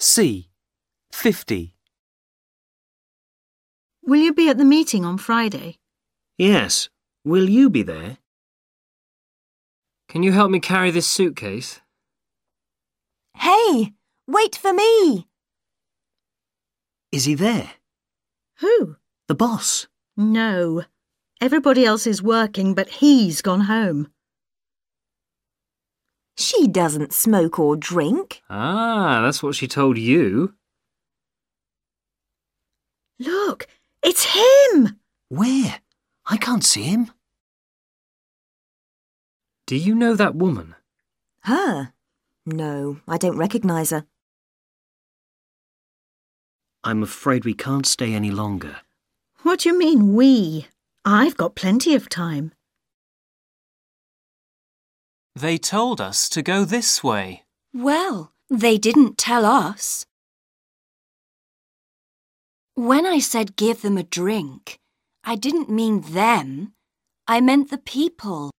C. 50. Will you be at the meeting on Friday? Yes. Will you be there? Can you help me carry this suitcase? Hey, wait for me. Is he there? Who? The boss. No. Everybody else is working, but he's gone home. She doesn't smoke or drink. Ah, that's what she told you. Look, it's him! Where? I can't see him. Do you know that woman? Her? No, I don't recognise her. I'm afraid we can't stay any longer. What do you mean, we? I've got plenty of time. They told us to go this way. Well, they didn't tell us. When I said give them a drink, I didn't mean them. I meant the people.